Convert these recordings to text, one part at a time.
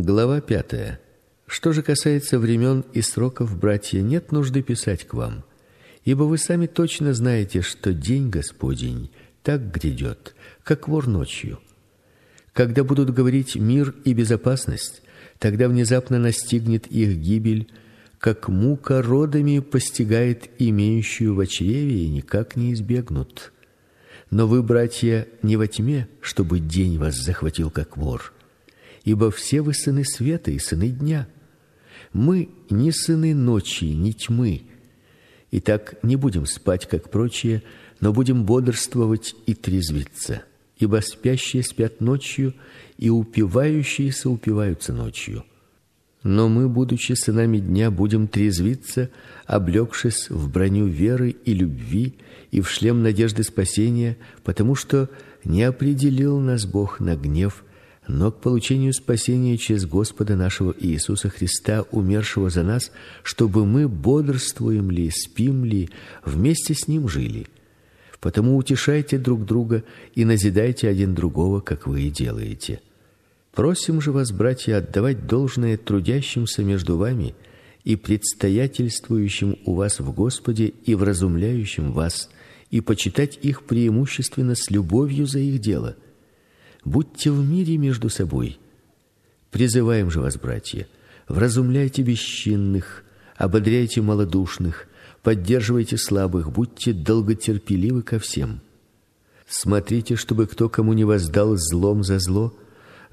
Глава пятая. Что же касается времен и сроков, братья, нет нужды писать к вам, ибо вы сами точно знаете, что день Господень так грядет, как вор ночью. Когда будут говорить мир и безопасность, тогда внезапно настигнет их гибель, как мука родами постигает имеющую в чреве и никак не избегнут. Но вы, братья, не во тьме, чтобы день вас захватил как вор, ибо все вы сыны света и сыны дня. Мы не сыны ночи, не тьмы. Итак, не будем спать, как прочие, но будем бодрствовать и трезвиться. Ибо спящие спят ночью, и упивающиеся упиваются ночью. Но мы, будучи сынами дня, будем трезвиться, облегшись в броню веры и любви и в шлем надежды спасения, потому что не определил нас Бог на гнев, но к получению спасения через Господа нашего Иисуса Христа, умершего за нас, чтобы мы бодрствуем ли, спим ли, вместе с ним жили. Потому утешайте друг друга и назидайте один другого, как вы и делаете. Просим же вас, братья, отдавать должное трудящимся между вами и предстоятельствующим у вас в Господе и вразумляющим вас, и почитать их преимущественно с любовью за их дело – Будьте в мире между собой. Призываем же вас, братья, вразумляйте бесчинных, ободряйте малодушных, поддерживайте слабых, будьте долготерпеливы ко всем. Смотрите, чтобы кто кому не воздал злом за зло,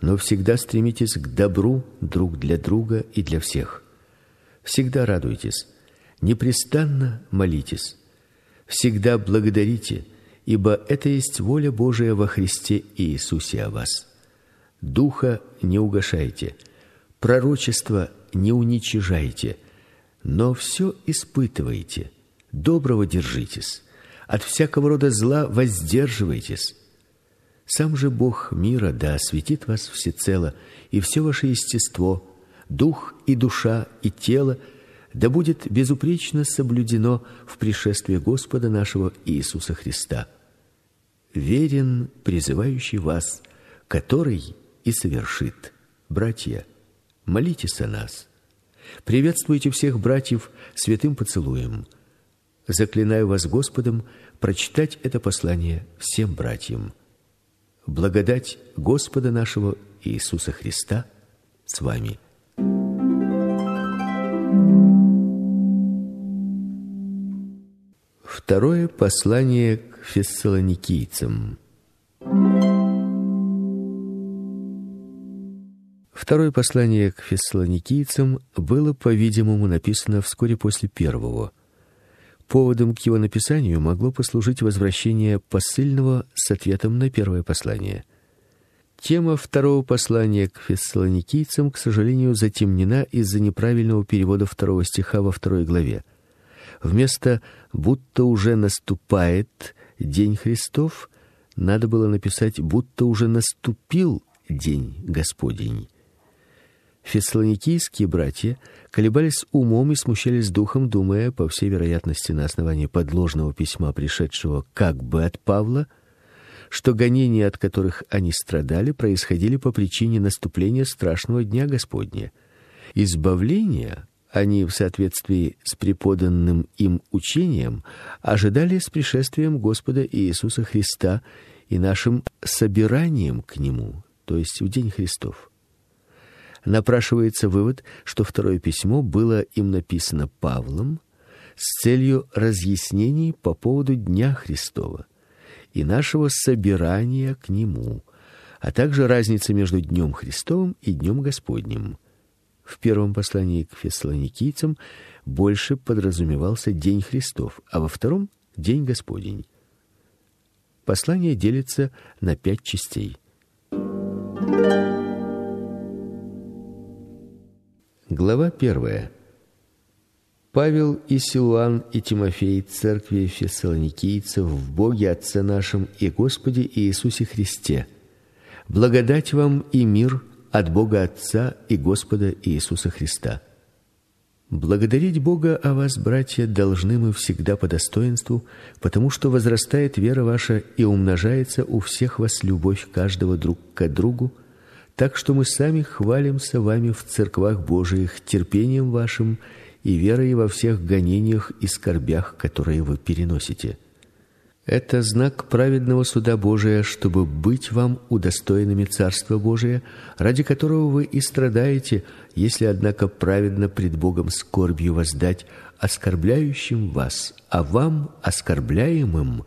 но всегда стремитесь к добру друг для друга и для всех. Всегда радуйтесь, непрестанно молитесь, всегда благодарите, ибо это есть воля Божия во Христе Иисусе о вас. Духа не угашайте, пророчество не уничижайте, но все испытывайте, доброго держитесь, от всякого рода зла воздерживайтесь. Сам же Бог мира да осветит вас всецело, и все ваше естество, дух и душа и тело да будет безупречно соблюдено в пришествии Господа нашего Иисуса Христа верен призывающий вас, который и совершит. Братья, молитесь о нас. Приветствуйте всех братьев святым поцелуем. Заклинаю вас Господом прочитать это послание всем братьям. Благодать Господа нашего Иисуса Христа с вами. Второе послание фессалоникийцам. Второе послание к фессалоникийцам было, по-видимому, написано вскоре после первого. Поводом к его написанию могло послужить возвращение посыльного с ответом на первое послание. Тема второго послания к фессалоникийцам, к сожалению, затемнена из-за неправильного перевода второго стиха во второй главе. Вместо будто уже наступает день Христов, надо было написать будто уже наступил день Господень. Фессалоникийские братья колебались умом и смущались духом, думая, по всей вероятности, на основании подложного письма, пришедшего как бы от Павла, что гонения, от которых они страдали, происходили по причине наступления страшного дня Господня. Избавление они в соответствии с преподанным им учением ожидали с пришествием Господа Иисуса Христа и нашим собиранием к нему, то есть в день Христов. Напрашивается вывод, что второе письмо было им написано Павлом с целью разъяснений по поводу дня Христова и нашего собирания к нему, а также разницы между днем Христовым и днем Господним. В первом послании к фессалоникийцам больше подразумевался день Христов, а во втором день Господень. Послание делится на пять частей. Глава первая. Павел и Силуан и Тимофей церкви фессалоникийцев в Боге Отце нашем и Господе Иисусе Христе. Благодать вам и мир от Бога Отца и Господа Иисуса Христа. Благодарить Бога о вас, братья, должны мы всегда по достоинству, потому что возрастает вера ваша и умножается у всех вас любовь каждого друг к другу, Так что мы сами хвалимся вами в церквах Божиих терпением вашим и верой во всех гонениях и скорбях, которые вы переносите. Это знак праведного суда Божия, чтобы быть вам удостоенными Царства Божия, ради которого вы и страдаете, если однако праведно пред Богом скорбью воздать оскорбляющим вас, а вам оскорбляемым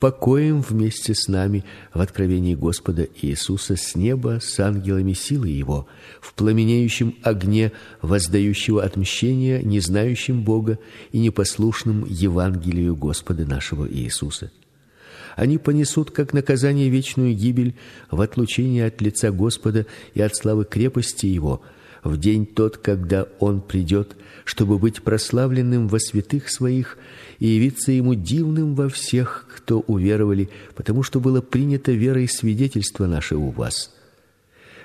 покоем вместе с нами в откровении Господа Иисуса с неба с ангелами силы его, в пламенеющем огне воздающего отмщения не знающим Бога и непослушным Евангелию Господа нашего Иисуса. Они понесут как наказание вечную гибель в отлучении от лица Господа и от славы крепости его в день тот, когда он придет, чтобы быть прославленным во святых своих и явиться ему дивным во всех, кто уверовали, потому что было принято верой свидетельство наше у вас.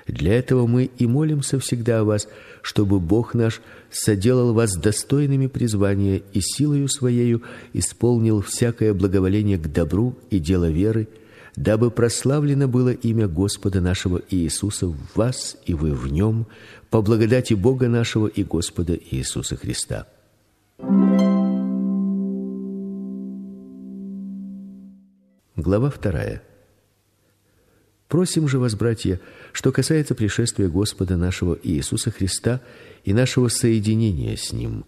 Для этого мы и молимся всегда о вас, чтобы Бог наш соделал вас достойными призвания и силою своею исполнил всякое благоволение к добру и дело веры, дабы прославлено было имя Господа нашего Иисуса в вас и вы в нем, по благодати Бога нашего и Господа Иисуса Христа. Глава вторая. Просим же вас, братья, что касается пришествия Господа нашего Иисуса Христа и нашего соединения с ним,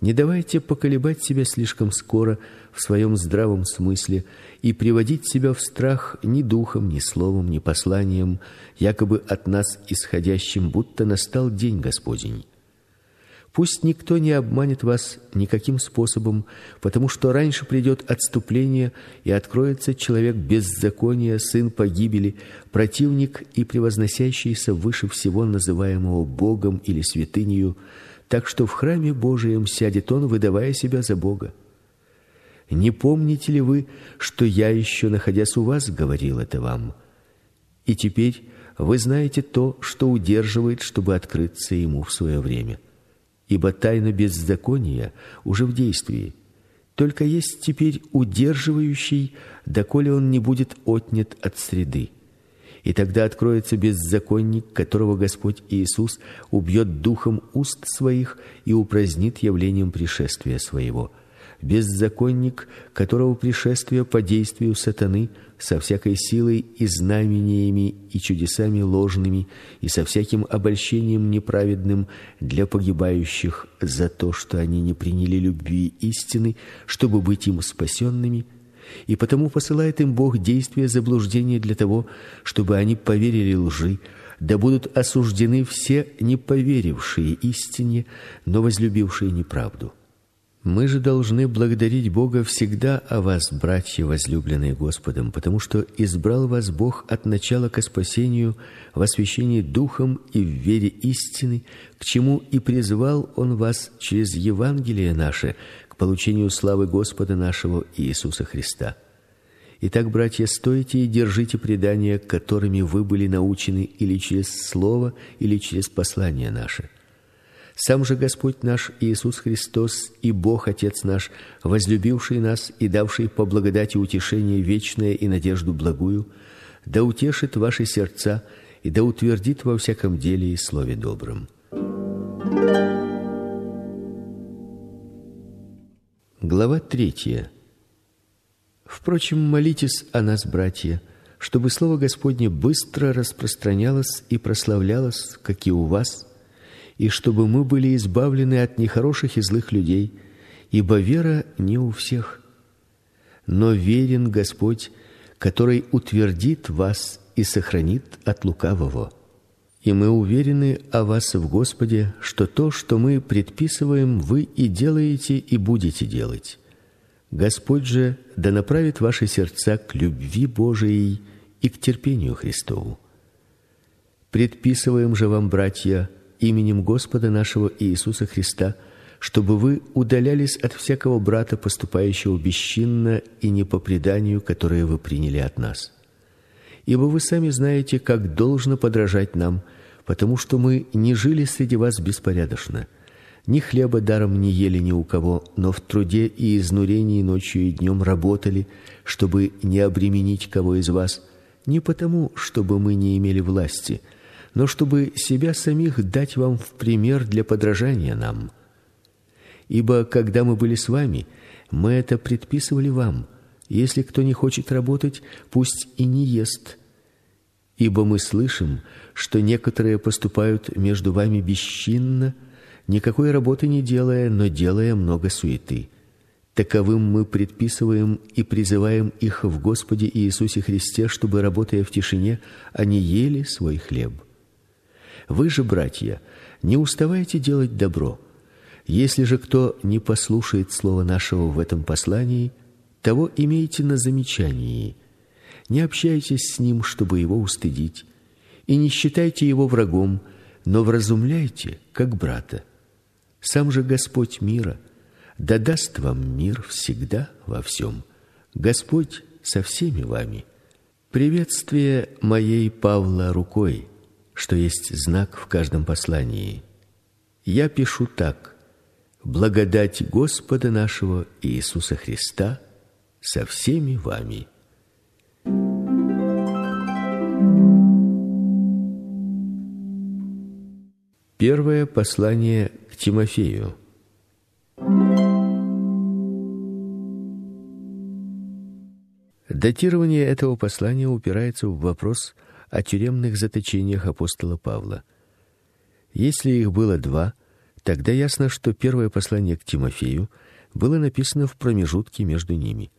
не давайте поколебать себя слишком скоро в своем здравом смысле и приводить себя в страх ни духом, ни словом, ни посланием, якобы от нас исходящим, будто настал день Господень. Пусть никто не обманет вас никаким способом, потому что раньше придет отступление и откроется человек беззакония, сын погибели, противник и превозносящийся выше всего называемого Богом или святынею, так что в храме Божием сядет он, выдавая себя за Бога. Не помните ли вы, что я еще находясь у вас говорил это вам? И теперь вы знаете то, что удерживает, чтобы открыться ему в свое время ибо тайна беззакония уже в действии. Только есть теперь удерживающий, доколе он не будет отнят от среды. И тогда откроется беззаконник, которого Господь Иисус убьет духом уст своих и упразднит явлением пришествия своего. Беззаконник, которого пришествие по действию сатаны со всякой силой и знамениями и чудесами ложными и со всяким обольщением неправедным для погибающих за то, что они не приняли любви истины, чтобы быть им спасенными, и потому посылает им Бог действия заблуждения для того, чтобы они поверили лжи, да будут осуждены все не поверившие истине, но возлюбившие неправду. Мы же должны благодарить Бога всегда о вас, братья, возлюбленные Господом, потому что избрал вас Бог от начала к спасению в освящении духом и в вере истины, к чему и призвал он вас через Евангелие наше получению славы Господа нашего Иисуса Христа. Итак, братья, стойте и держите предания, которыми вы были научены или через слово, или через послание наше сам же Господь наш Иисус Христос и Бог Отец наш, возлюбивший нас и давший по благодати утешение вечное и надежду благую, да утешит ваши сердца и да утвердит во всяком деле и слове добром. Глава третья. Впрочем, молитесь о нас, братья, чтобы слово Господне быстро распространялось и прославлялось, как и у вас, и чтобы мы были избавлены от нехороших и злых людей, ибо вера не у всех. Но верен Господь, который утвердит вас и сохранит от лукавого. И мы уверены о вас в Господе, что то, что мы предписываем, вы и делаете и будете делать. Господь же да направит ваши сердца к любви Божией и к терпению Христову. Предписываем же вам, братья, именем Господа нашего Иисуса Христа, чтобы вы удалялись от всякого брата, поступающего бесчинно и не по преданию, которое вы приняли от нас. Ибо вы сами знаете, как должно подражать нам, потому что мы не жили среди вас беспорядочно. Ни хлеба даром не ели ни у кого, но в труде и изнурении ночью и днем работали, чтобы не обременить кого из вас, не потому, чтобы мы не имели власти, но чтобы себя самих дать вам в пример для подражания нам. Ибо когда мы были с вами, мы это предписывали вам: если кто не хочет работать, пусть и не ест. Ибо мы слышим, что некоторые поступают между вами бесчинно, никакой работы не делая, но делая много суеты. Таковым мы предписываем и призываем их в Господе Иисусе Христе, чтобы работая в тишине, они ели свой хлеб. Вы же, братья, не уставайте делать добро. Если же кто не послушает слова нашего в этом послании, того имейте на замечании. Не общайтесь с ним, чтобы его устыдить, и не считайте его врагом, но вразумляйте, как брата. Сам же Господь мира да даст вам мир всегда во всем. Господь со всеми вами. Приветствие моей Павла рукой, что есть знак в каждом послании. Я пишу так: благодать Господа нашего Иисуса Христа со всеми вами. Первое послание к Тимофею. Датирование этого послания упирается в вопрос о тюремных заточениях апостола Павла. Если их было два, тогда ясно, что первое послание к Тимофею было написано в промежутке между ними.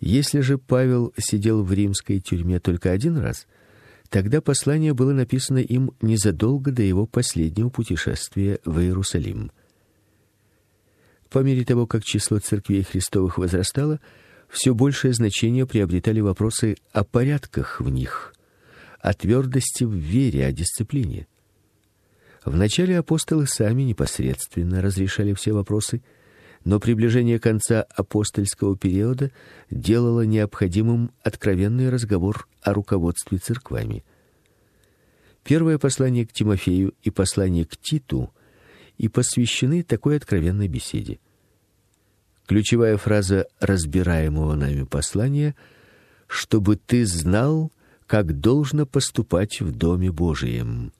Если же Павел сидел в римской тюрьме только один раз, тогда послание было написано им незадолго до его последнего путешествия в Иерусалим. По мере того, как число церквей Христовых возрастало, все большее значение приобретали вопросы о порядках в них, о твердости в вере, о дисциплине. Вначале апостолы сами непосредственно разрешали все вопросы, но приближение конца апостольского периода делало необходимым откровенный разговор о руководстве церквами. Первое послание к Тимофею и послание к Титу и посвящены такой откровенной беседе. Ключевая фраза разбираемого нами послания чтобы ты знал, как должно поступать в доме Божием.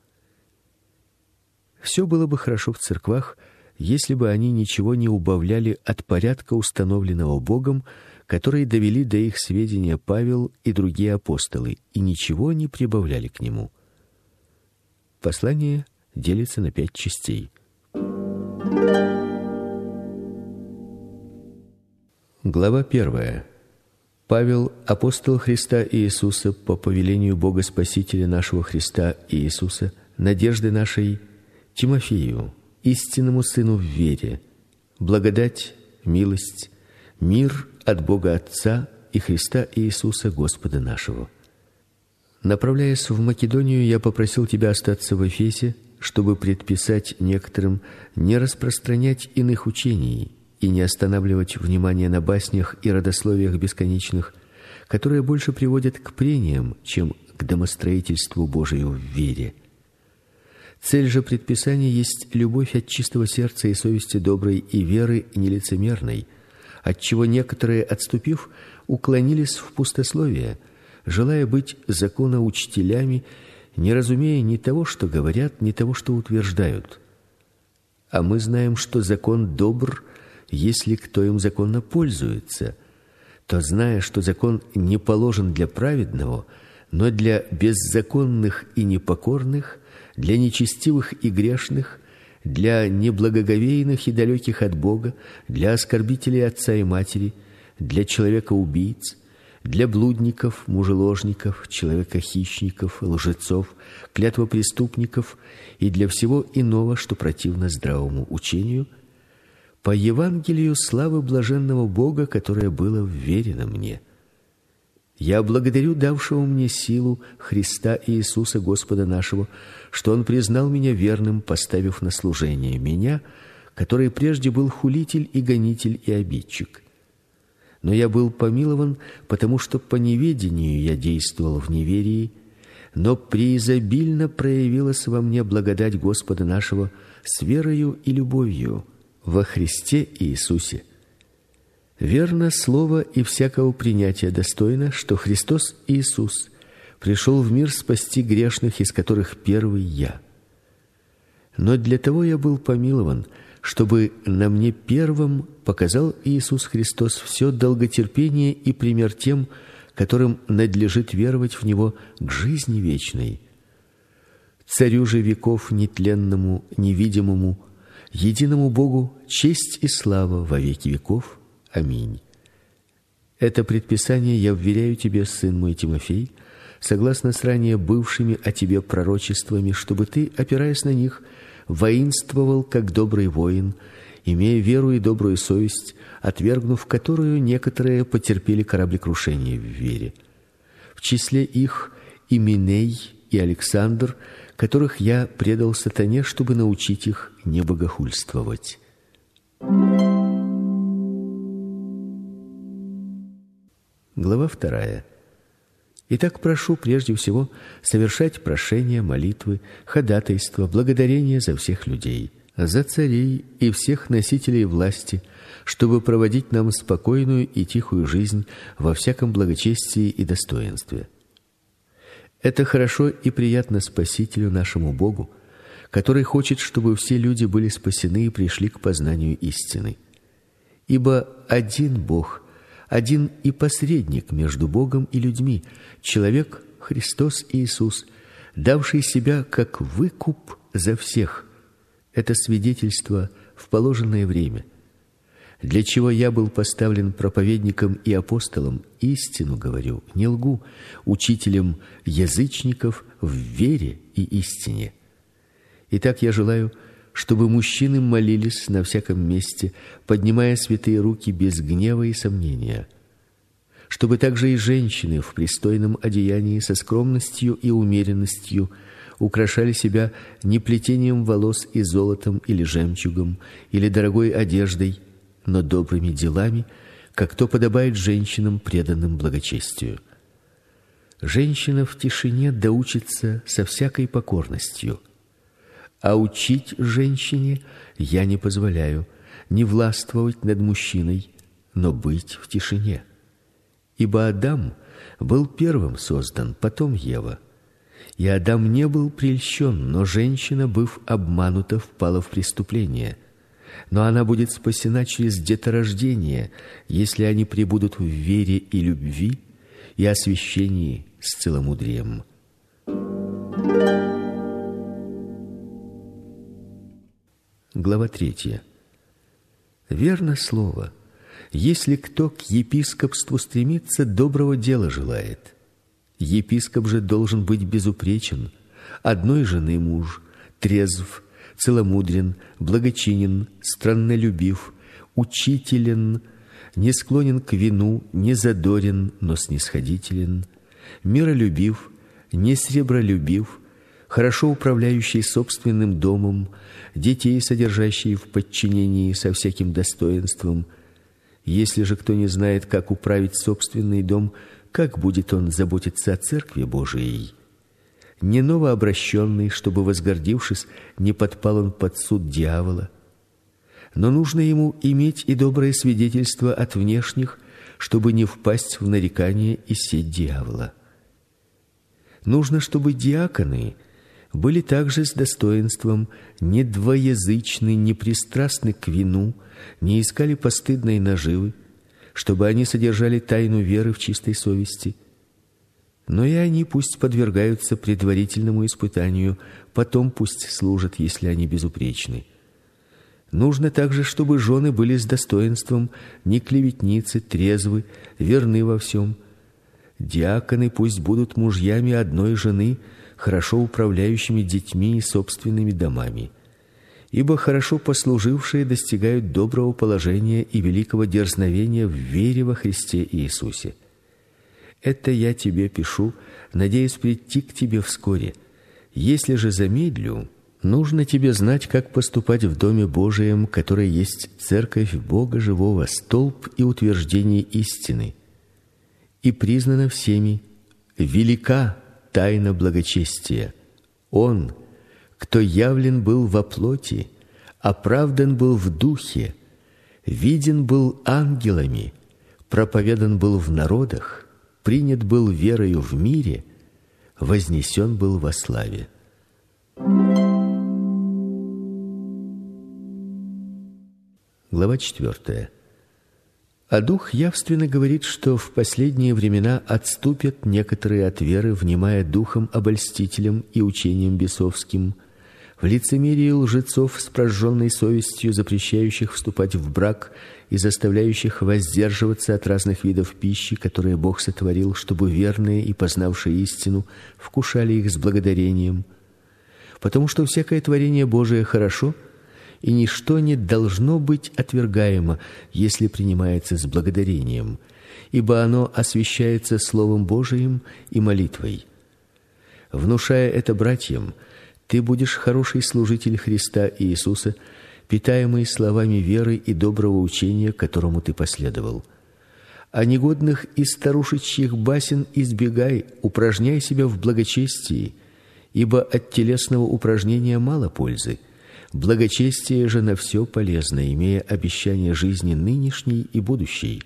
Все было бы хорошо в церквах, если бы они ничего не убавляли от порядка установленного Богом, который довели до их сведения Павел и другие апостолы, и ничего не прибавляли к нему. Послание делится на пять частей. Глава первая. Павел, апостол Христа Иисуса по повелению Бога Спасителя нашего Христа Иисуса, надежды нашей Тимофею, истинному сыну в вере, благодать, милость, мир от Бога Отца и Христа Иисуса Господа нашего. Направляясь в Македонию, я попросил тебя остаться в Эфесе, чтобы предписать некоторым не распространять иных учений и не останавливать внимание на баснях и родословиях бесконечных, которые больше приводят к прениям, чем к домостроительству Божию в вере. Цель же предписания есть любовь от чистого сердца и совести доброй и веры нелицемерной, от чего некоторые, отступив, уклонились в пустословие, желая быть законоучителями, не разумея ни того, что говорят, ни того, что утверждают. А мы знаем, что закон добр если кто им законно пользуется, то зная, что закон не положен для праведного, но для беззаконных и непокорных, для нечестивых и грешных, для неблагоговейных и далеких от Бога, для оскорбителей отца и матери, для человека-убийц, для блудников, мужеложников, человека-хищников, лжецов, клятвопреступников и для всего иного, что противно здравому учению – по Евангелию славы блаженного Бога, которое было вверено мне. Я благодарю давшего мне силу Христа Иисуса Господа нашего, что он признал меня верным, поставив на служение меня, который прежде был хулитель и гонитель и обидчик. Но я был помилован, потому что по неведению я действовал в неверии, но преизобильно проявилась во мне благодать Господа нашего с верою и любовью во Христе Иисусе. Верно слово и всякого принятия достойно, что Христос Иисус пришел в мир спасти грешных, из которых первый я. Но для того я был помилован, чтобы на мне первым показал Иисус Христос все долготерпение и пример тем, которым надлежит веровать в него к жизни вечной. Царю же веков нетленному, невидимому, единому Богу честь и слава во веки веков. Аминь. Это предписание я вверяю тебе, сын мой Тимофей, согласно с ранее бывшими о тебе пророчествами, чтобы ты, опираясь на них, воинствовал как добрый воин, имея веру и добрую совесть, отвергнув которую некоторые потерпели кораблекрушение в вере. В числе их и Миней, и Александр, которых я предал сатане, чтобы научить их не богохульствовать. Глава вторая. Итак, прошу прежде всего совершать прошения, молитвы, ходатайства, благодарения за всех людей, за царей и всех носителей власти, чтобы проводить нам спокойную и тихую жизнь во всяком благочестии и достоинстве. Это хорошо и приятно Спасителю нашему Богу, который хочет, чтобы все люди были спасены и пришли к познанию истины. Ибо один Бог один и посредник между Богом и людьми, человек Христос Иисус, давший себя как выкуп за всех. Это свидетельство в положенное время. Для чего я был поставлен проповедником и апостолом, истину говорю, не лгу, учителем язычников в вере и истине. Итак, я желаю, чтобы мужчины молились на всяком месте, поднимая святые руки без гнева и сомнения, чтобы также и женщины в пристойном одеянии со скромностью и умеренностью украшали себя не плетением волос и золотом или жемчугом или дорогой одеждой, но добрыми делами, как то подобает женщинам, преданным благочестию. Женщина в тишине доучится со всякой покорностью – а учить женщине я не позволяю, не властвовать над мужчиной, но быть в тишине. Ибо Адам был первым создан, потом Ева. И Адам не был прельщен, но женщина, быв обманута, впала в преступление. Но она будет спасена через деторождение, если они пребудут в вере и любви и освящении с целомудрием. Глава третья. Верно слово. Если кто к епископству стремится, доброго дела желает. Епископ же должен быть безупречен, одной жены муж, трезв, целомудрен, благочинен, страннолюбив, учителен, не склонен к вину, не задорен, но снисходителен, миролюбив, не сребролюбив, хорошо управляющий собственным домом, детей содержащий в подчинении со всяким достоинством. Если же кто не знает, как управить собственный дом, как будет он заботиться о церкви Божией? Не новообращенный, чтобы возгордившись, не подпал он под суд дьявола. Но нужно ему иметь и доброе свидетельство от внешних, чтобы не впасть в нарекание и сеть дьявола. Нужно, чтобы диаконы были также с достоинством, не двоязычны, не пристрастны к вину, не искали постыдной наживы, чтобы они содержали тайну веры в чистой совести. Но и они пусть подвергаются предварительному испытанию, потом пусть служат, если они безупречны. Нужно также, чтобы жены были с достоинством, не клеветницы, трезвы, верны во всем. Диаконы пусть будут мужьями одной жены, хорошо управляющими детьми и собственными домами. Ибо хорошо послужившие достигают доброго положения и великого дерзновения в вере во Христе Иисусе. Это я тебе пишу, надеясь прийти к тебе вскоре. Если же замедлю, нужно тебе знать, как поступать в доме Божием, который есть церковь Бога живого, столб и утверждение истины. И признана всеми велика тайна благочестия. Он, кто явлен был во плоти, оправдан был в духе, виден был ангелами, проповедан был в народах, принят был верою в мире, вознесен был во славе. Глава 4. А дух явственно говорит, что в последние времена отступят некоторые от веры, внимая духом обольстителям и учением бесовским, в лицемерии лжецов с прожженной совестью, запрещающих вступать в брак и заставляющих воздерживаться от разных видов пищи, которые Бог сотворил, чтобы верные и познавшие истину вкушали их с благодарением. Потому что всякое творение Божие хорошо, и ничто не должно быть отвергаемо, если принимается с благодарением, ибо оно освящается словом Божиим и молитвой. Внушая это братьям, ты будешь хороший служитель Христа Иисуса, питаемый словами веры и доброго учения, которому ты последовал. А негодных и старушечьих басен избегай, упражняй себя в благочестии, ибо от телесного упражнения мало пользы. Благочестие же на все полезно, имея обещание жизни нынешней и будущей.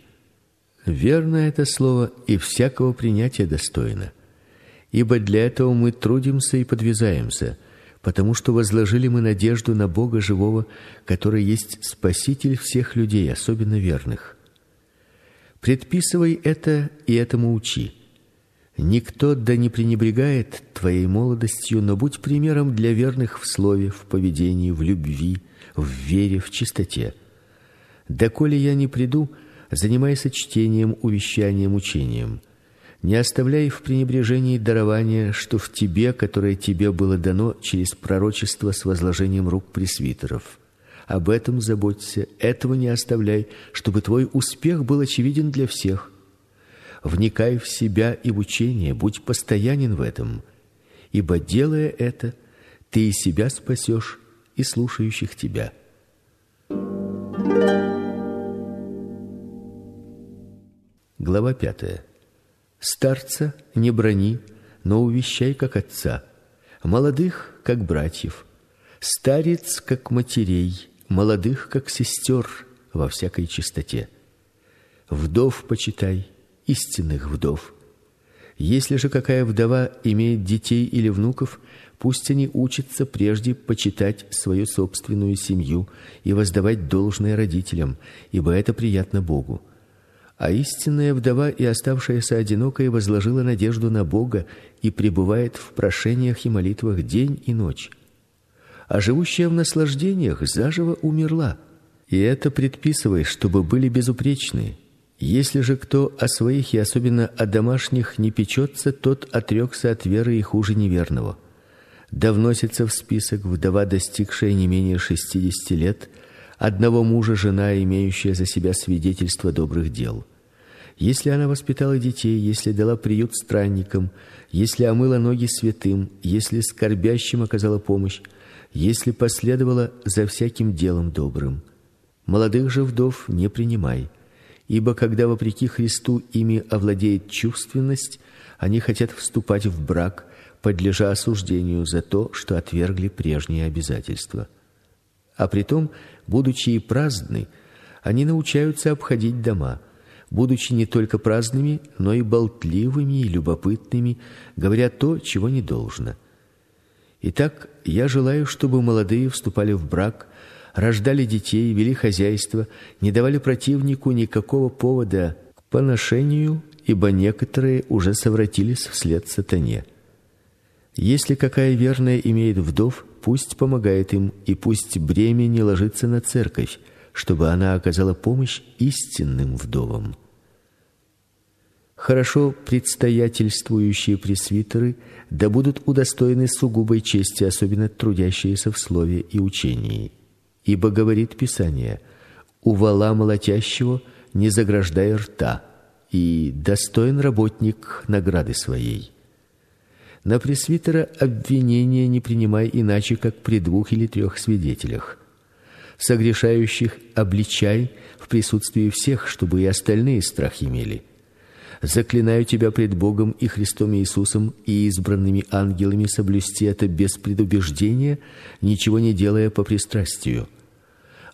Верно это слово и всякого принятия достойно. Ибо для этого мы трудимся и подвязаемся – потому что возложили мы надежду на Бога живого, который есть спаситель всех людей, особенно верных. Предписывай это и этому учи. Никто да не пренебрегает твоей молодостью, но будь примером для верных в слове, в поведении, в любви, в вере, в чистоте. Доколе я не приду, занимайся чтением, увещанием, учением. Не оставляй в пренебрежении дарования, что в тебе, которое тебе было дано через пророчество с возложением рук пресвитеров. Об этом заботься, этого не оставляй, чтобы твой успех был очевиден для всех. Вникай в себя и в учение, будь постоянен в этом, ибо делая это, ты и себя спасешь, и слушающих тебя. Глава пятая. Старца не брони, но увещай как отца, молодых как братьев, старец как матерей, молодых как сестер во всякой чистоте. Вдов почитай, истинных вдов. Если же какая вдова имеет детей или внуков, пусть они учатся прежде почитать свою собственную семью и воздавать должное родителям, ибо это приятно Богу. А истинная вдова и оставшаяся одинокой возложила надежду на Бога и пребывает в прошениях и молитвах день и ночь. А живущая в наслаждениях заживо умерла. И это предписывай, чтобы были безупречны. Если же кто о своих и особенно о домашних не печется, тот отрекся от веры и хуже неверного. Да вносится в список вдова, достигшая не менее шестидесяти лет, одного мужа жена, имеющая за себя свидетельство добрых дел. Если она воспитала детей, если дала приют странникам, если омыла ноги святым, если скорбящим оказала помощь, если последовала за всяким делом добрым. Молодых же вдов не принимай, ибо когда вопреки Христу ими овладеет чувственность, они хотят вступать в брак, подлежа осуждению за то, что отвергли прежние обязательства. А притом, будучи и праздны, они научаются обходить дома будучи не только праздными, но и болтливыми и любопытными, говоря то, чего не должно. Итак, я желаю, чтобы молодые вступали в брак, рождали детей, вели хозяйство, не давали противнику никакого повода к поношению, ибо некоторые уже совратились вслед сатане. Если какая верная имеет вдов, пусть помогает им, и пусть бремя не ложится на церковь, чтобы она оказала помощь истинным вдовам. Хорошо предстоятельствующие пресвитеры да будут удостоены сугубой чести, особенно трудящиеся в слове и учении. Ибо говорит Писание: "У вала молотящего не заграждай рта, и достоин работник награды своей". На пресвитера обвинения не принимай иначе, как при двух или трех свидетелях согрешающих обличай в присутствии всех, чтобы и остальные страх имели. Заклинаю тебя пред Богом и Христом Иисусом и избранными ангелами соблюсти это без предубеждения, ничего не делая по пристрастию.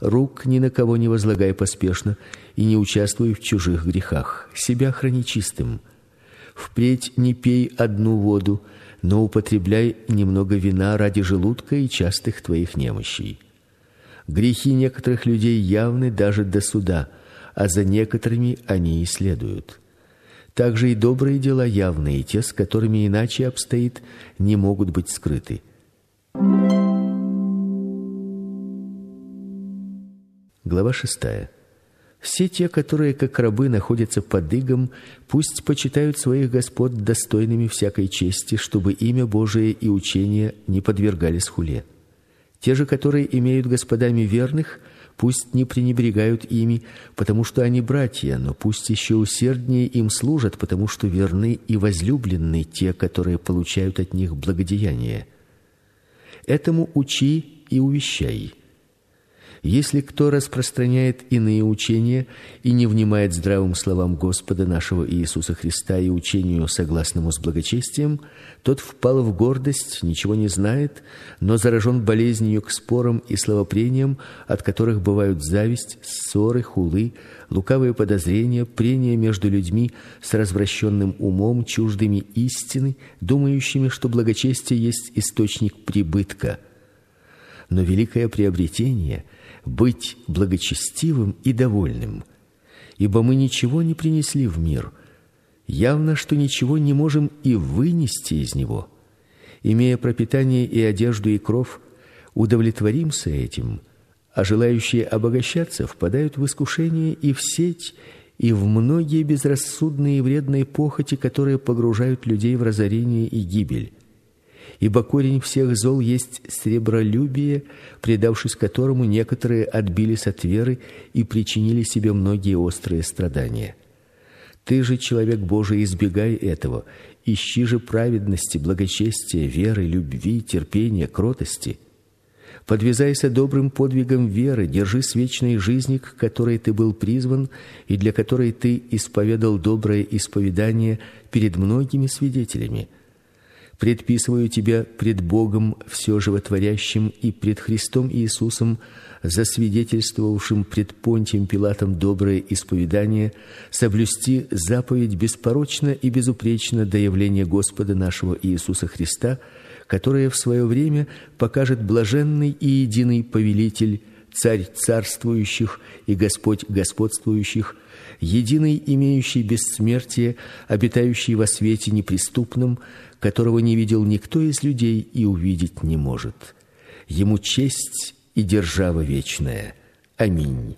Рук ни на кого не возлагай поспешно и не участвуй в чужих грехах. Себя храни чистым. Впредь не пей одну воду, но употребляй немного вина ради желудка и частых твоих немощей. Грехи некоторых людей явны даже до суда, а за некоторыми они и следуют. Также и добрые дела явные, те, с которыми иначе обстоит, не могут быть скрыты. Глава шестая. Все те, которые как рабы находятся под игом, пусть почитают своих господ достойными всякой чести, чтобы имя Божие и учение не подвергались хуле. Те же, которые имеют господами верных, пусть не пренебрегают ими, потому что они братья, но пусть еще усерднее им служат, потому что верны и возлюбленны те, которые получают от них благодеяние. Этому учи и увещай если кто распространяет иные учения и не внимает здравым словам Господа нашего Иисуса Христа и учению согласному с благочестием, тот впал в гордость, ничего не знает, но заражен болезнью к спорам и словопрениям, от которых бывают зависть, ссоры, хулы, лукавые подозрения, прения между людьми с развращенным умом, чуждыми истины, думающими, что благочестие есть источник прибытка. Но великое приобретение быть благочестивым и довольным, ибо мы ничего не принесли в мир. Явно, что ничего не можем и вынести из него. Имея пропитание и одежду и кров, удовлетворимся этим, а желающие обогащаться впадают в искушение и в сеть, и в многие безрассудные и вредные похоти, которые погружают людей в разорение и гибель ибо корень всех зол есть сребролюбие, предавшись которому некоторые отбились от веры и причинили себе многие острые страдания. Ты же, человек Божий, избегай этого, ищи же праведности, благочестия, веры, любви, терпения, кротости. Подвязайся добрым подвигом веры, держись вечной жизни, к которой ты был призван и для которой ты исповедал доброе исповедание перед многими свидетелями предписываю тебя пред Богом все животворящим и пред Христом Иисусом, засвидетельствовавшим пред Понтием Пилатом доброе исповедание, соблюсти заповедь беспорочно и безупречно до явления Господа нашего Иисуса Христа, которое в свое время покажет блаженный и единый повелитель, царь царствующих и Господь господствующих, единый имеющий бессмертие, обитающий во свете неприступном, которого не видел никто из людей и увидеть не может. Ему честь и держава вечная. Аминь.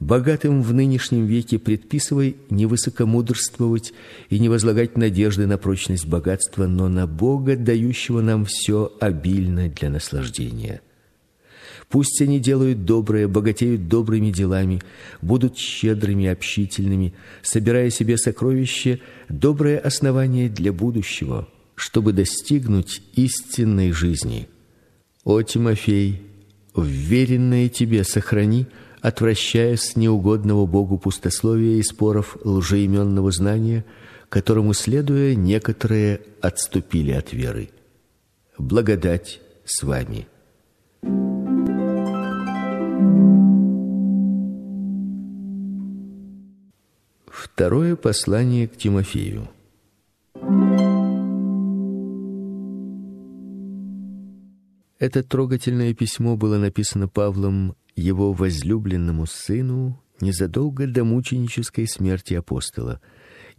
Богатым в нынешнем веке предписывай не высокомудрствовать и не возлагать надежды на прочность богатства, но на Бога, дающего нам все обильно для наслаждения. Пусть они делают доброе, богатеют добрыми делами, будут щедрыми, общительными, собирая себе сокровища, доброе основание для будущего, чтобы достигнуть истинной жизни. О Тимофей, вверенное тебе сохрани, отвращаясь с неугодного Богу пустословия и споров лжеименного знания, которому следуя некоторые отступили от веры. Благодать с вами. Второе послание к Тимофею. Это трогательное письмо было написано Павлом его возлюбленному сыну незадолго до мученической смерти апостола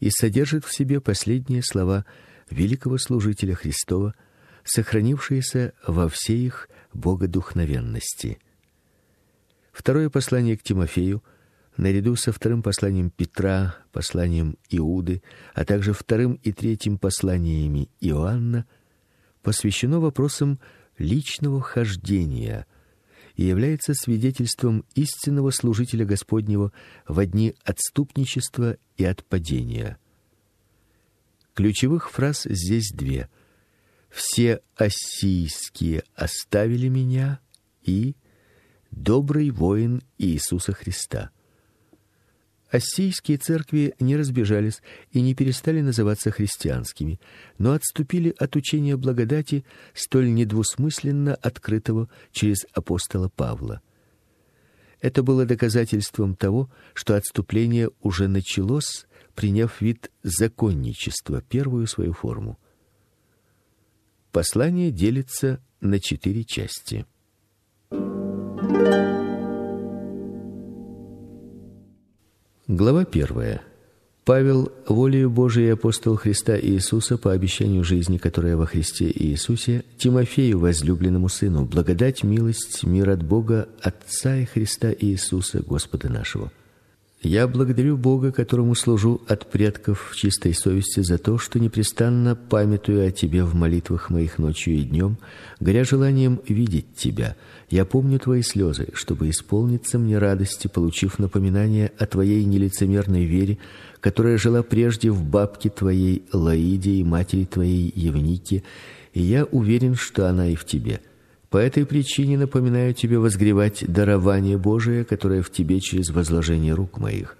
и содержит в себе последние слова великого служителя Христова, сохранившиеся во всей их богодухновенности. Второе послание к Тимофею – наряду со вторым посланием Петра, посланием Иуды, а также вторым и третьим посланиями Иоанна, посвящено вопросам личного хождения и является свидетельством истинного служителя Господнего в дни отступничества и отпадения. Ключевых фраз здесь две: все ассийские оставили меня и добрый воин Иисуса Христа. Ассийские церкви не разбежались и не перестали называться христианскими, но отступили от учения благодати, столь недвусмысленно открытого через апостола Павла. Это было доказательством того, что отступление уже началось, приняв вид законничества, первую свою форму. Послание делится на четыре части. Глава первая. Павел, волею Божией апостол Христа Иисуса по обещанию жизни, которая во Христе Иисусе, Тимофею, возлюбленному сыну, благодать, милость, мир от Бога Отца и Христа Иисуса, Господа нашего. Я благодарю Бога, которому служу от предков в чистой совести за то, что непрестанно памятую о тебе в молитвах моих ночью и днем, горя желанием видеть тебя. Я помню твои слезы, чтобы исполниться мне радости, получив напоминание о твоей нелицемерной вере, которая жила прежде в бабке твоей Лаиде и матери твоей Евнике, и я уверен, что она и в тебе. По этой причине напоминаю тебе возгревать дарование Божие, которое в тебе через возложение рук моих.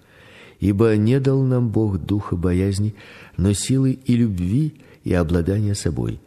Ибо не дал нам Бог духа боязни, но силы и любви и обладания собой.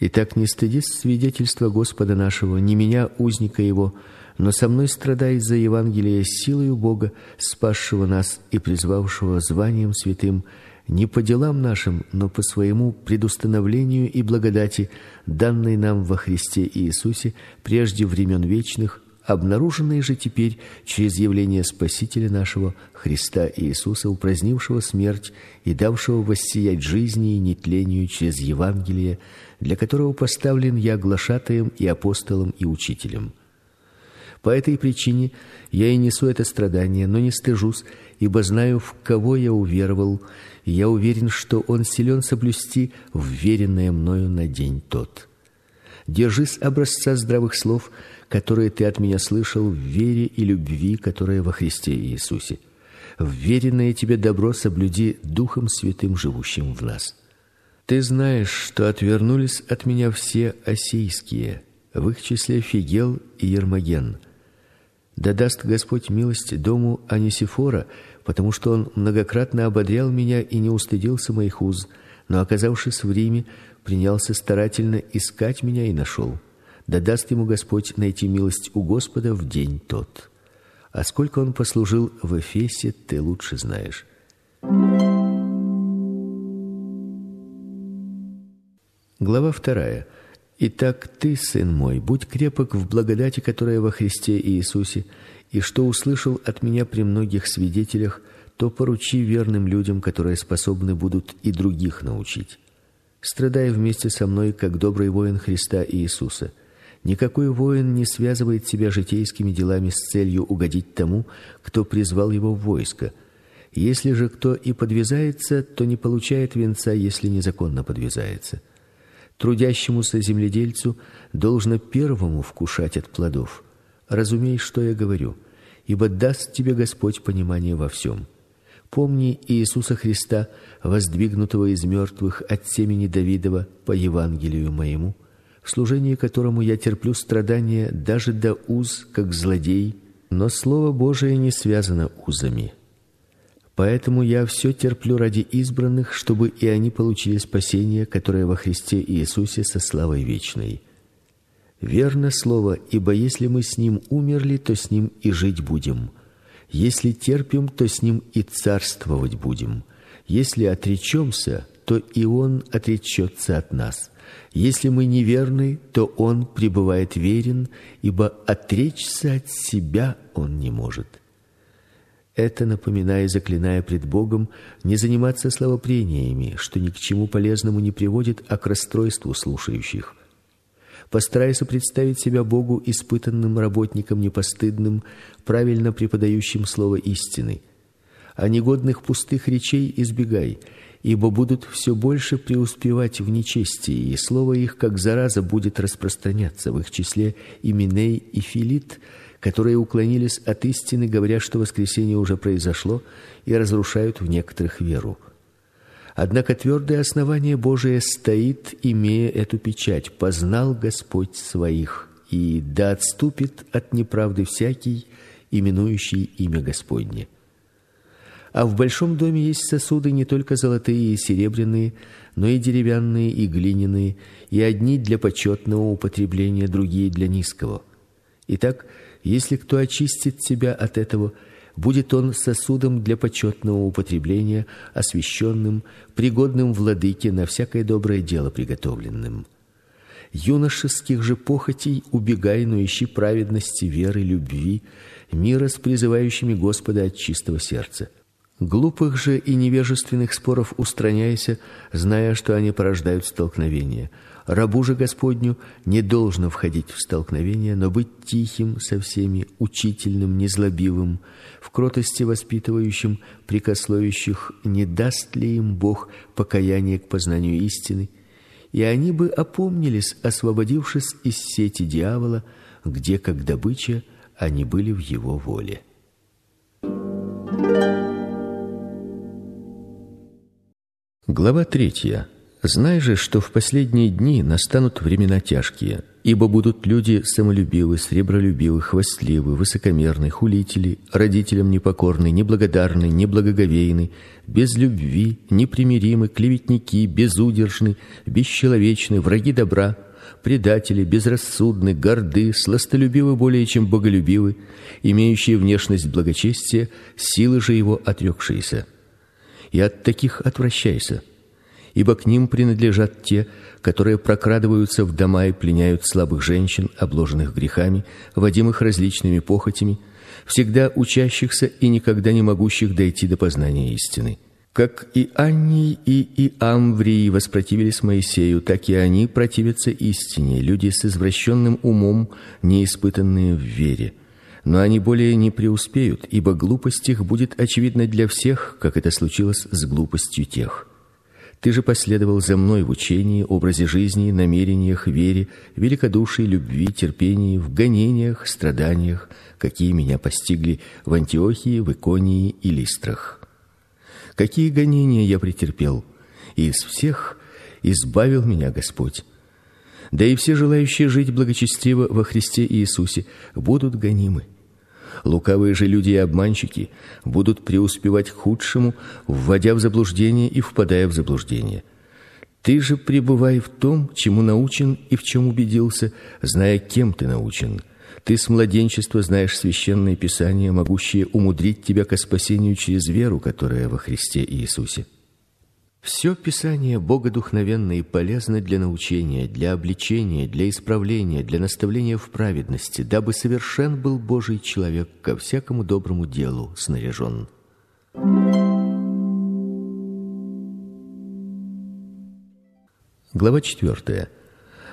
Итак, не стыдись свидетельства Господа нашего, не меня узника его, но со мной страдай за Евангелие силою Бога, спасшего нас и призвавшего званием святым не по делам нашим, но по своему предустановлению и благодати, данной нам во Христе Иисусе прежде времен вечных, обнаруженной же теперь через явление Спасителя нашего Христа Иисуса, упразднившего смерть и давшего воссиять жизни и нетлению через Евангелие, для которого поставлен я глашатаем и апостолом и учителем. По этой причине я и несу это страдание, но не стыжусь, ибо знаю, в кого я уверовал, и я уверен, что он силен соблюсти вверенное мною на день тот. Держись образца здравых слов, которые ты от меня слышал в вере и любви, которая во Христе Иисусе. Вверенное тебе добро соблюди Духом Святым, живущим в нас. Ты знаешь, что отвернулись от меня все осийские, в их числе Фигел и Ермоген – да даст Господь милость дому Анисифора, потому что он многократно ободрял меня и не устыдился моих уз, но оказавшись в Риме, принялся старательно искать меня и нашел. Да даст ему Господь найти милость у Господа в день тот. А сколько он послужил в Эфесе, ты лучше знаешь. Глава вторая. Итак, ты, сын мой, будь крепок в благодати, которая во Христе Иисусе, и что услышал от меня при многих свидетелях, то поручи верным людям, которые способны будут и других научить. Страдай вместе со мной, как добрый воин Христа Иисуса. Никакой воин не связывает себя житейскими делами с целью угодить тому, кто призвал его в войско. Если же кто и подвязается, то не получает венца, если незаконно подвязается трудящемуся земледельцу должно первому вкушать от плодов. Разумей, что я говорю, ибо даст тебе Господь понимание во всем. Помни Иисуса Христа, воздвигнутого из мертвых от семени Давидова по Евангелию моему, в служении которому я терплю страдания даже до уз, как злодей, но слово Божие не связано узами. Поэтому я все терплю ради избранных, чтобы и они получили спасение, которое во Христе Иисусе со славой вечной. Верно слово, ибо если мы с ним умерли, то с ним и жить будем. Если терпим, то с ним и царствовать будем. Если отречемся, то и он отречется от нас. Если мы неверны, то он пребывает верен, ибо отречься от себя он не может. Это напоминая и заклиная пред Богом не заниматься словопрениями, что ни к чему полезному не приводит, а к расстройству слушающих. Постарайся представить себя Богу испытанным работником непостыдным, правильно преподающим слово истины. А негодных пустых речей избегай, ибо будут все больше преуспевать в нечестии, и слово их как зараза будет распространяться в их числе и Миней и Филит, которые уклонились от истины, говоря, что воскресение уже произошло, и разрушают в некоторых веру. Однако твердое основание Божие стоит, имея эту печать: познал Господь своих, и да отступит от неправды всякий, именующий имя Господне. А в большом доме есть сосуды не только золотые и серебряные, но и деревянные и глиняные, и одни для почетного употребления, другие для низкого. Итак, если кто очистит себя от этого, будет он сосудом для почетного употребления, освященным, пригодным владыке на всякое доброе дело приготовленным. юношеских же похотей убегай, но ищи праведности, веры, любви, мира с призывающими Господа от чистого сердца. Глупых же и невежественных споров устраняйся, зная, что они порождают столкновения. Рабу же Господню не должно входить в столкновения, но быть тихим со всеми, учительным, незлобивым, в кротости воспитывающим прикословящих, не даст ли им Бог покаяние к познанию истины, и они бы опомнились, освободившись из сети дьявола, где как добыча они были в его воле. Глава третья. Знай же, что в последние дни настанут времена тяжкие, ибо будут люди самолюбивы, сребролюбивы, хвастливы, высокомерны, хулители, родителям непокорны, неблагодарны, неблагоговейны, без любви, непримиримы, клеветники, безудержны, бесчеловечны, враги добра, предатели, безрассудны, горды, сластолюбивы более, чем боголюбивы, имеющие внешность благочестия, силы же его отрекшиеся. И от таких отвращайся ибо к ним принадлежат те, которые прокрадываются в дома и пленяют слабых женщин, обложенных грехами, водимых различными похотями, всегда учащихся и никогда не могущих дойти до познания истины. Как и Анни и Иамврий воспротивились Моисею, так и они противятся истине, люди с извращенным умом, не испытанные в вере. Но они более не преуспеют, ибо глупость их будет очевидна для всех, как это случилось с глупостью тех. Ты же последовал за мной в учении, образе жизни, намерениях, вере, великодушии, любви, терпении, в гонениях, страданиях, какие меня постигли в Антиохии, в Иконии и Листрах. Какие гонения я претерпел, и из всех избавил меня Господь. Да и все желающие жить благочестиво во Христе Иисусе будут гонимы. Лукавые же люди и обманщики будут преуспевать к худшему, вводя в заблуждение и впадая в заблуждение. Ты же пребывай в том, чему научен и в чем убедился, зная, кем ты научен. Ты с младенчества знаешь священные писания, могущие умудрить тебя к спасению через веру, которая во Христе Иисусе. Все Писание богодухновенно и полезно для научения, для обличения, для исправления, для наставления в праведности, дабы совершен был Божий человек ко всякому доброму делу снаряжен. Глава четвертая.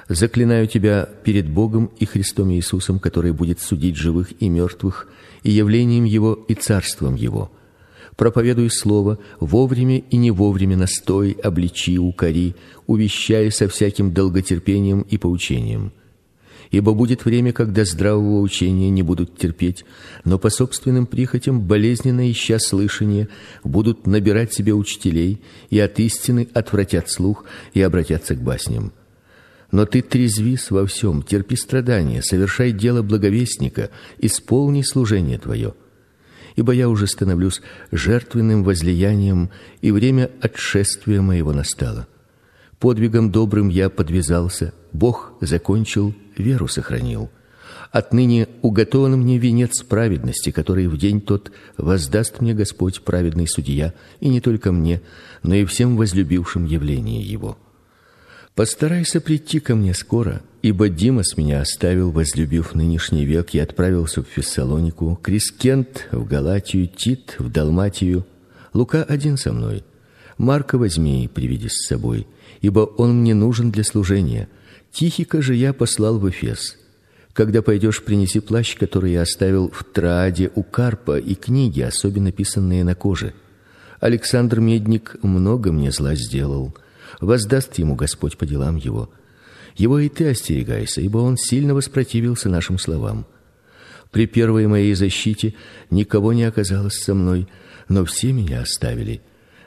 Заклинаю тебя перед Богом и Христом Иисусом, который будет судить живых и мертвых, и явлением его и царством его проповедуй слово, вовремя и не вовремя настой, обличи, укори, увещай со всяким долготерпением и поучением. Ибо будет время, когда здравого учения не будут терпеть, но по собственным прихотям, болезненно ища слышание, будут набирать себе учителей и от истины отвратят слух и обратятся к басням. Но ты трезвись во всем, терпи страдания, совершай дело благовестника, исполни служение твое ибо я уже становлюсь жертвенным возлиянием, и время отшествия моего настало. Подвигом добрым я подвязался, Бог закончил, веру сохранил. Отныне уготован мне венец праведности, который в день тот воздаст мне Господь праведный судья, и не только мне, но и всем возлюбившим явление его. Постарайся прийти ко мне скоро, ибо Димас меня оставил, возлюбив нынешний век, и отправился в Фессалонику, Крискент в Галатию, Тит в Далматию. Лука один со мной. Марка возьми и приведи с собой, ибо он мне нужен для служения. Тихика же я послал в Эфес. Когда пойдешь, принеси плащ, который я оставил в Трааде у Карпа, и книги, особенно писанные на коже. Александр Медник много мне зла сделал воздаст ему Господь по делам его. Его и ты остерегайся, ибо он сильно воспротивился нашим словам. При первой моей защите никого не оказалось со мной, но все меня оставили.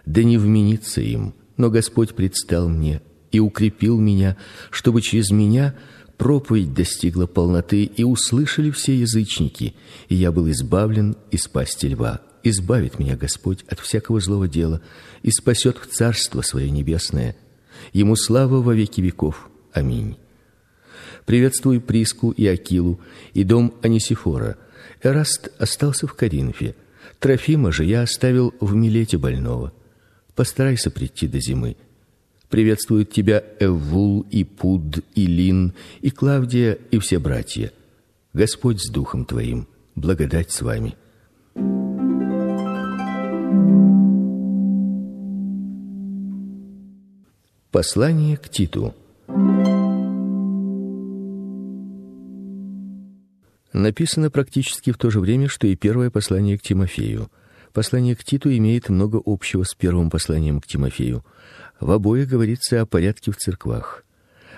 Да не вмениться им, но Господь предстал мне и укрепил меня, чтобы через меня проповедь достигла полноты и услышали все язычники, и я был избавлен из пасти льва. Избавит меня Господь от всякого злого дела и спасет в царство свое небесное. Ему слава во веки веков. Аминь. Приветствую Приску и Акилу и дом Анисифора. Эраст остался в Коринфе. Трофима же я оставил в Милете больного. Постарайся прийти до зимы. Приветствуют тебя Эввул и Пуд и Лин и Клавдия и все братья. Господь с духом твоим. Благодать с вами. Послание к Титу. Написано практически в то же время, что и первое послание к Тимофею. Послание к Титу имеет много общего с первым посланием к Тимофею. В обоих говорится о порядке в церквах.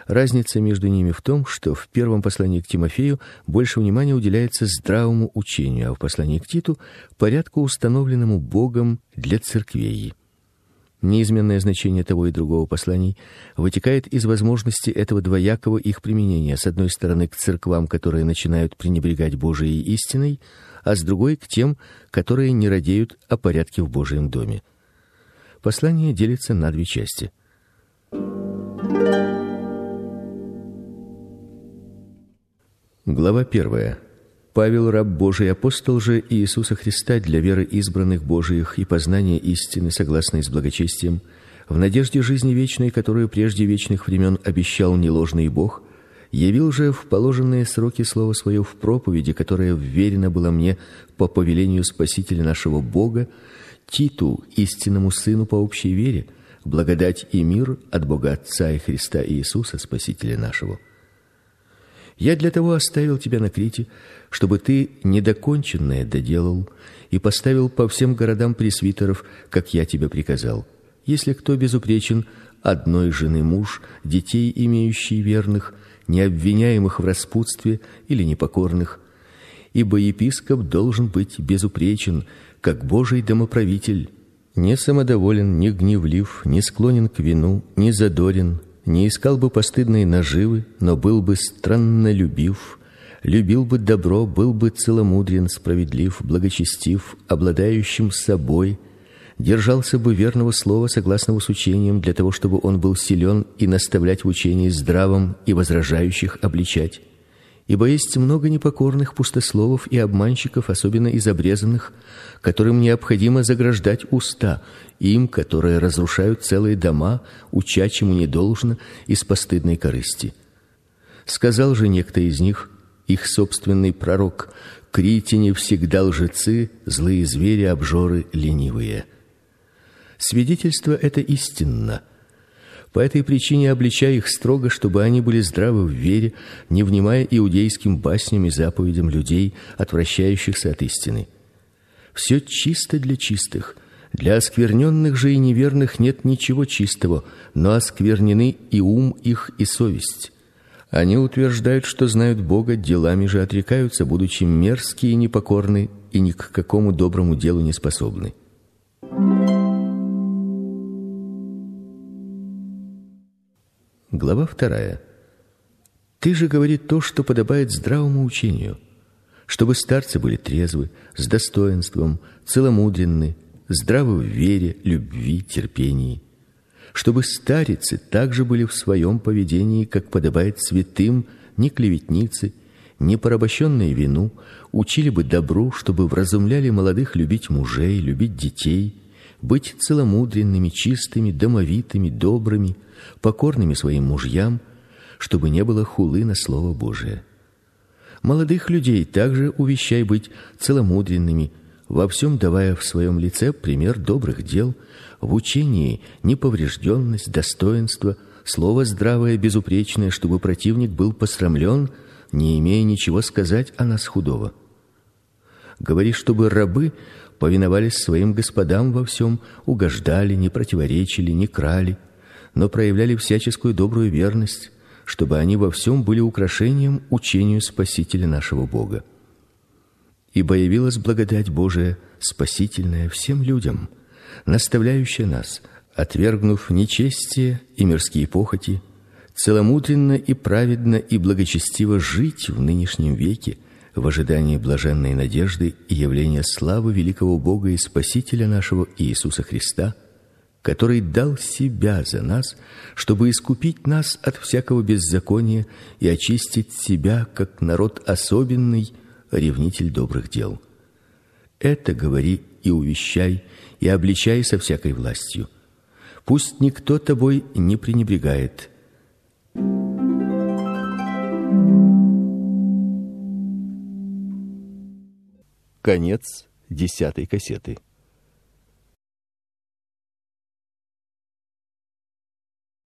Разница между ними в том, что в первом послании к Тимофею больше внимания уделяется здравому учению, а в послании к Титу порядку, установленному Богом для церквей. Неизменное значение того и другого посланий вытекает из возможности этого двоякого их применения: с одной стороны к церквам, которые начинают пренебрегать Божией истиной, а с другой к тем, которые не радеют о порядке в Божьем доме. Послание делится на две части. Глава 1. Павел, раб Божий, апостол же Иисуса Христа для веры избранных Божиих и познания истины, согласной с благочестием, в надежде жизни вечной, которую прежде вечных времен обещал неложный Бог, явил же в положенные сроки слово свое в проповеди, которая вверена была мне по повелению Спасителя нашего Бога, Титу, истинному сыну по общей вере, благодать и мир от Бога Отца и Христа Иисуса Спасителя нашего. Я для того оставил тебя на Крите, чтобы ты недоконченное доделал и поставил по всем городам пресвитеров, как я тебе приказал. Если кто безупречен, одной жены муж, детей имеющий верных, не обвиняемых в распутстве или непокорных, ибо епископ должен быть безупречен, как Божий домоправитель, не самодоволен, не гневлив, не склонен к вину, не задорен, не искал бы постыдной наживы, но был бы странно любив, любил бы добро, был бы целомудрен, справедлив, благочестив, обладающим собой, держался бы верного слова, согласного с учением, для того, чтобы он был силен и наставлять в учении здравом и возражающих обличать. Ибо есть много непокорных пустословов и обманщиков, особенно из обрезанных, которым необходимо заграждать уста, им, которые разрушают целые дома, уча чему не должно из постыдной корысти. Сказал же некто из них, их собственный пророк: критяне всегда лжецы, злые звери, обжоры, ленивые. Свидетельство это истинно. По этой причине обличай их строго, чтобы они были здравы в вере, не внимая иудейским басням и заповедям людей, отвращающихся от истины. Все чисто для чистых. Для оскверненных же и неверных нет ничего чистого, но осквернены и ум их, и совесть. Они утверждают, что знают Бога, делами же отрекаются, будучи мерзкие и непокорны, и ни к какому доброму делу не способны. Глава вторая. Ты же говори то, что подобает здравому учению, чтобы старцы были трезвы, с достоинством, целомудренны, здравы в вере, любви, терпении, чтобы старицы также были в своем поведении, как подобает святым, не клеветницы, не порабощенные вину, учили бы добру, чтобы вразумляли молодых любить мужей, любить детей, быть целомудренными, чистыми, домовитыми, добрыми, покорными своим мужьям, чтобы не было хулы на слово Божие. Молодых людей также увещай быть целомудренными, во всем давая в своем лице пример добрых дел, в учении неповрежденность, достоинство, слово здравое, безупречное, чтобы противник был посрамлен, не имея ничего сказать о нас худого. Говори, чтобы рабы повиновались своим господам во всем, угождали, не противоречили, не крали, но проявляли всяческую добрую верность, чтобы они во всем были украшением учению Спасителя нашего Бога. Ибо явилась благодать Божия, спасительная всем людям, наставляющая нас, отвергнув нечестие и мирские похоти, целомудренно и праведно и благочестиво жить в нынешнем веке, в ожидании блаженной надежды и явления славы великого Бога и Спасителя нашего Иисуса Христа, который дал себя за нас, чтобы искупить нас от всякого беззакония и очистить себя как народ особенный, ревнитель добрых дел. Это говори и увещай, и обличай со всякой властью. Пусть никто тобой не пренебрегает. Конец десятой кассеты.